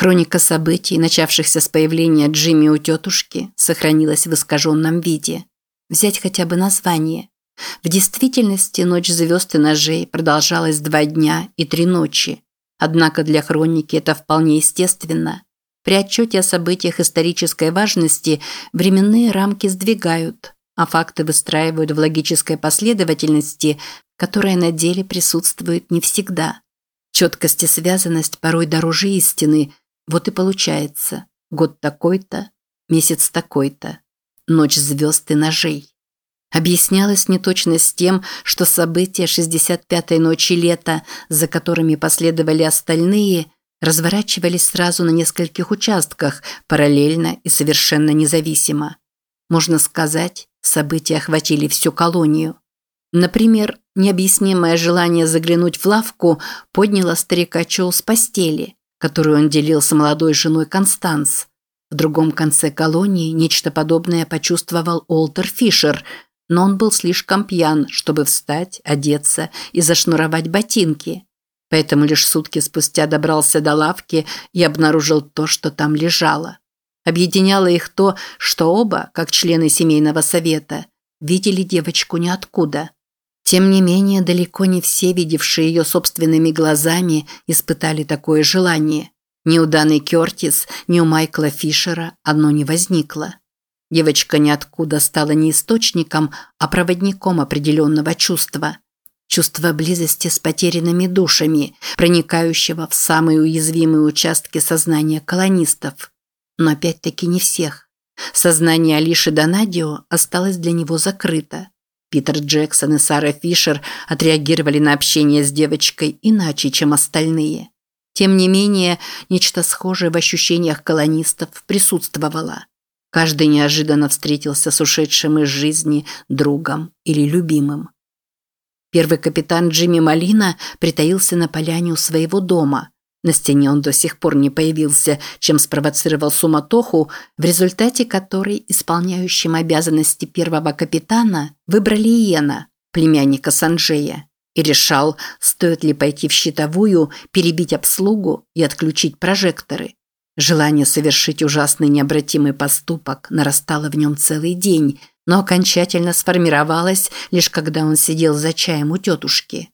Хроника событий, начавшихся с появления Джимми у тетушки, сохранилась в искаженном виде. Взять хотя бы название. В действительности ночь звезд и ножей продолжалась два дня и три ночи. Однако для хроники это вполне естественно. При отчете о событиях исторической важности временные рамки сдвигают, а факты выстраивают в логической последовательности, которая на деле присутствует не всегда. Четкость и связанность порой дороже истины, вот и получается. Год такой-то, месяц такой-то. Ночь звезд и ножей. Объяснялась неточность тем, что события 65-й ночи лета, за которыми последовали остальные, разворачивались сразу на нескольких участках, параллельно и совершенно независимо. Можно сказать, события охватили всю колонию. Например, необъяснимое желание заглянуть в лавку подняло старика Чоу с постели, которую он делил с молодой женой Констанс. В другом конце колонии нечто подобное почувствовал Олтер Фишер, но он был слишком пьян, чтобы встать, одеться и зашнуровать ботинки. Поэтому лишь сутки спустя добрался до лавки и обнаружил то, что там лежало. Объединяло их то, что оба, как члены семейного совета, видели девочку ниоткуда. Тем не менее, далеко не все, видевшие ее собственными глазами, испытали такое желание. Ни у Даны Кертис, ни у Майкла Фишера оно не возникло. Девочка ниоткуда стала не источником, а проводником определенного чувства. Чувства близости с потерянными душами, проникающего в самые уязвимые участки сознания колонистов. Но опять-таки не всех. Сознание Алиши Донадио осталось для него закрыто. Питер Джексон и Сара Фишер отреагировали на общение с девочкой иначе, чем остальные. Тем не менее, нечто схожее в ощущениях колонистов присутствовало. Каждый неожиданно встретился с ушедшим из жизни другом или любимым. Первый капитан Джимми Малина притаился на поляне у своего дома. На стене он до сих пор не появился, чем спровоцировал суматоху, в результате которой исполняющим обязанности первого капитана выбрали Иена, племянника Санджея и решал, стоит ли пойти в щитовую, перебить обслугу и отключить прожекторы. Желание совершить ужасный необратимый поступок нарастало в нем целый день, но окончательно сформировалось лишь когда он сидел за чаем у тетушки.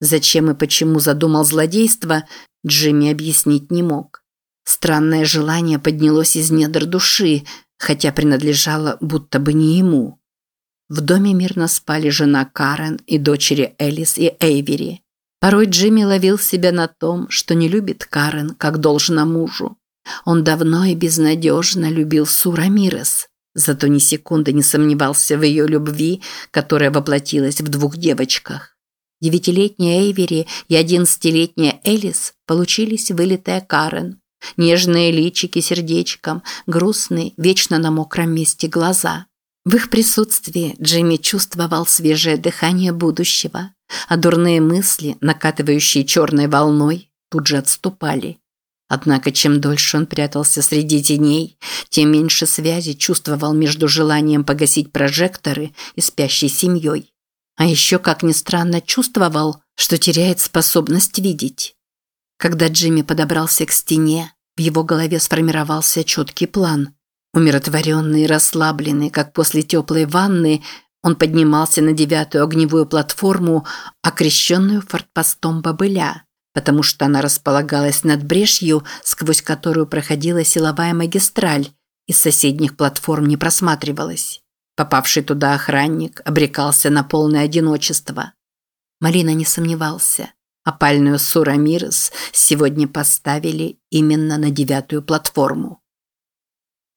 Зачем и почему задумал злодейство, Джимми объяснить не мог. Странное желание поднялось из недр души, хотя принадлежало будто бы не ему. В доме мирно спали жена Карен и дочери Элис и Эйвери. Порой Джимми ловил себя на том, что не любит Карен, как должно мужу. Он давно и безнадежно любил Су Рамирес, зато ни секунды не сомневался в ее любви, которая воплотилась в двух девочках. Девятилетняя Эйвери и одиннадцатилетняя Элис получились вылитая Карен. Нежные личики сердечком, грустные, вечно на мокром месте глаза – в их присутствии Джимми чувствовал свежее дыхание будущего, а дурные мысли, накатывающие черной волной, тут же отступали. Однако чем дольше он прятался среди теней, тем меньше связи чувствовал между желанием погасить прожекторы и спящей семьей. А еще, как ни странно, чувствовал, что теряет способность видеть. Когда Джимми подобрался к стене, в его голове сформировался четкий план – Умиротворенный и расслабленный, как после теплой ванны, он поднимался на девятую огневую платформу, окрещенную фортпостом Бобыля, потому что она располагалась над брешью, сквозь которую проходила силовая магистраль, из соседних платформ не просматривалась. Попавший туда охранник обрекался на полное одиночество. Малина не сомневался. Опальную Сурамирес сегодня поставили именно на девятую платформу.